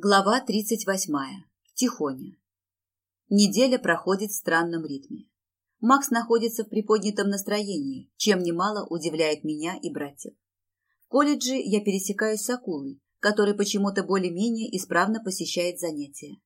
Глава 38. Тихоня. Неделя проходит в странном ритме. Макс находится в приподнятом настроении, чем немало удивляет меня и братьев. В колледже я пересекаюсь с акулой, который почему-то более-менее исправно посещает занятия.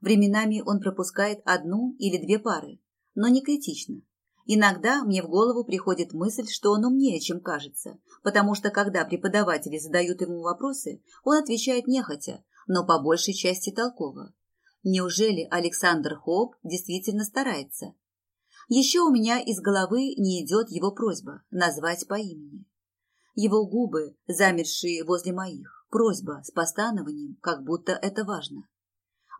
Временами он пропускает одну или две пары, но не критично. Иногда мне в голову приходит мысль, что он умнее, чем кажется, потому что когда преподаватели задают ему вопросы, он отвечает нехотя, но по большей части толково. Неужели Александр Хоуп действительно старается? Еще у меня из головы не идет его просьба назвать по имени. Его губы, замершие возле моих, просьба с постанованием, как будто это важно.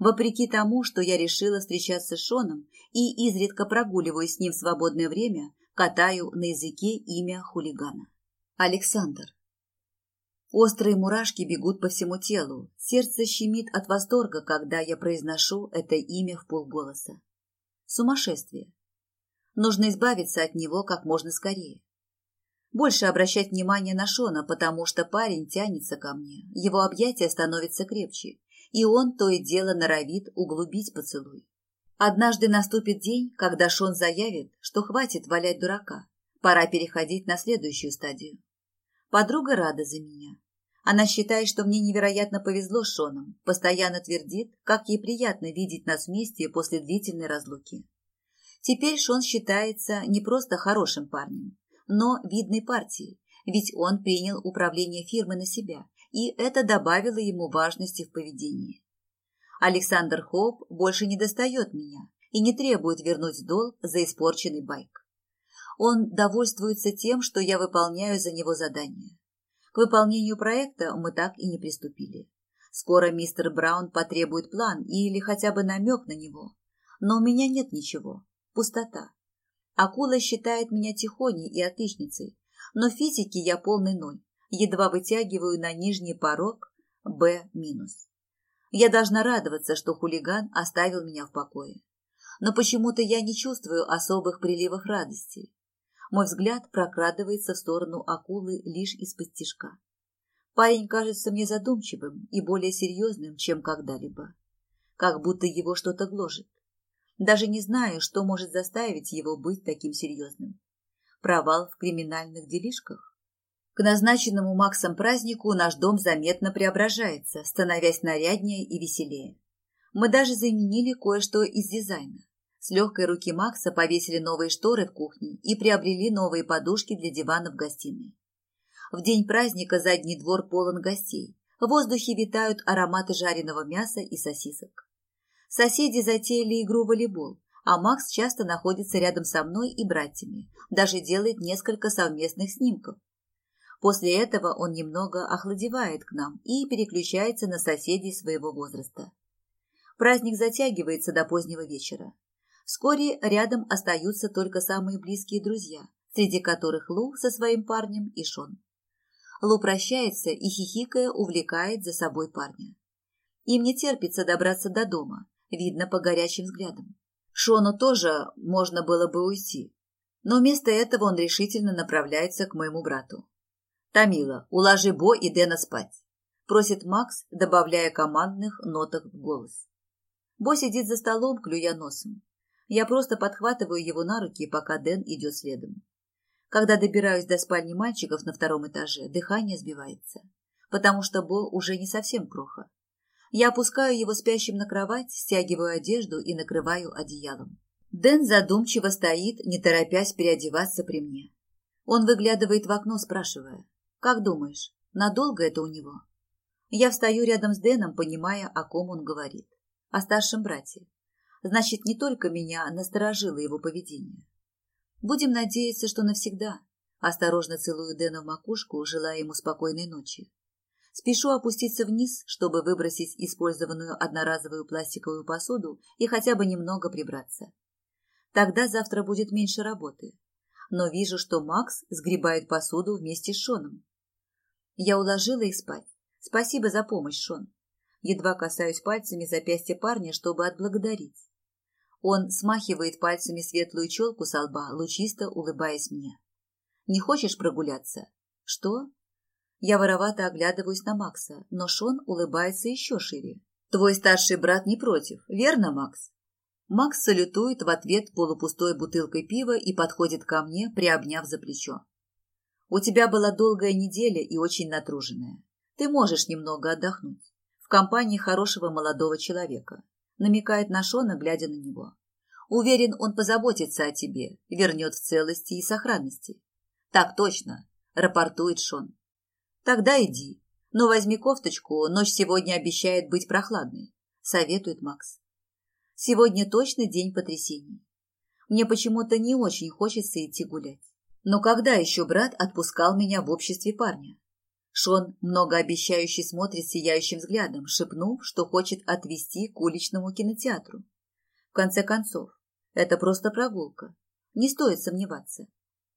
Вопреки тому, что я решила встречаться с Шоном и изредка прогуливаюсь с ним в свободное время, катаю на языке имя хулигана. Александр. Острые мурашки бегут по всему телу, сердце щемит от восторга, когда я произношу это имя в полголоса. Сумасшествие. Нужно избавиться от него как можно скорее. Больше обращать внимание на Шона, потому что парень тянется ко мне, его объятия становятся крепче, и он то и дело норовит углубить поцелуй. Однажды наступит день, когда Шон заявит, что хватит валять дурака, пора переходить на следующую стадию. Подруга рада за меня. Она считает, что мне невероятно повезло с Шоном, постоянно твердит, как ей приятно видеть нас вместе после длительной разлуки. Теперь Шон считается не просто хорошим парнем, но видной партией, ведь он принял управление фирмой на себя, и это добавило ему важности в поведении. Александр Хоуп больше не достает меня и не требует вернуть долг за испорченный байк. Он довольствуется тем, что я выполняю за него задание. К выполнению проекта мы так и не приступили. Скоро мистер Браун потребует план или хотя бы намек на него. Но у меня нет ничего. Пустота. Акула считает меня тихоней и отличницей, но в физике я полный ноль. Едва вытягиваю на нижний порог Б-. Я должна радоваться, что хулиган оставил меня в покое. Но почему-то я не чувствую особых приливов радости. Мой взгляд прокрадывается в сторону акулы лишь из-под тишка. Парень кажется мне задумчивым и более серьезным, чем когда-либо. Как будто его что-то гложет. Даже не знаю, что может заставить его быть таким серьезным. Провал в криминальных делишках? К назначенному Максом празднику наш дом заметно преображается, становясь наряднее и веселее. Мы даже заменили кое-что из дизайна. С легкой руки Макса повесили новые шторы в кухне и приобрели новые подушки для дивана в гостиной. В день праздника задний двор полон гостей. В воздухе витают ароматы жареного мяса и сосисок. Соседи затеяли игру в волейбол, а Макс часто находится рядом со мной и братьями, даже делает несколько совместных снимков. После этого он немного охладевает к нам и переключается на соседей своего возраста. Праздник затягивается до позднего вечера. Вскоре рядом остаются только самые близкие друзья, среди которых Лу со своим парнем и Шон. Лу прощается и, хихикая, увлекает за собой парня. Им не терпится добраться до дома, видно по горячим взглядам. Шону тоже можно было бы уйти, но вместо этого он решительно направляется к моему брату. «Тамила, уложи Бо и Дэна спать», – просит Макс, добавляя командных ноток в голос. Бо сидит за столом, клюя носом. Я просто подхватываю его на руки, пока Дэн идет следом. Когда добираюсь до спальни мальчиков на втором этаже, дыхание сбивается, потому что Бо уже не совсем кроха. Я опускаю его спящим на кровать, стягиваю одежду и накрываю одеялом. Дэн задумчиво стоит, не торопясь переодеваться при мне. Он выглядывает в окно, спрашивая, «Как думаешь, надолго это у него?» Я встаю рядом с Дэном, понимая, о ком он говорит. О старшем брате. Значит, не только меня насторожило его поведение. Будем надеяться, что навсегда. Осторожно целую Дэна в макушку, желая ему спокойной ночи. Спешу опуститься вниз, чтобы выбросить использованную одноразовую пластиковую посуду и хотя бы немного прибраться. Тогда завтра будет меньше работы. Но вижу, что Макс сгребает посуду вместе с Шоном. Я уложила их спать. Спасибо за помощь, Шон. Едва касаюсь пальцами запястья парня, чтобы отблагодарить. Он смахивает пальцами светлую челку со лба, лучисто улыбаясь мне. «Не хочешь прогуляться?» «Что?» Я воровато оглядываюсь на Макса, но Шон улыбается еще шире. Твой старший брат не против, верно, Макс? Макс салютует в ответ полупустой бутылкой пива и подходит ко мне, приобняв за плечо. У тебя была долгая неделя и очень натруженная. Ты можешь немного отдохнуть. В компании хорошего молодого человека. Намекает на Шона, глядя на него. Уверен, он позаботится о тебе, вернет в целости и сохранности. Так точно, рапортует Шон. Тогда иди. Но возьми кофточку, ночь сегодня обещает быть прохладной, советует Макс. Сегодня точно день потрясений. Мне почему-то не очень хочется идти гулять. Но когда еще брат отпускал меня в обществе парня? Шон многообещающе смотрит сияющим взглядом, шепнув, что хочет отвезти к уличному кинотеатру. В конце концов, это просто прогулка. Не стоит сомневаться.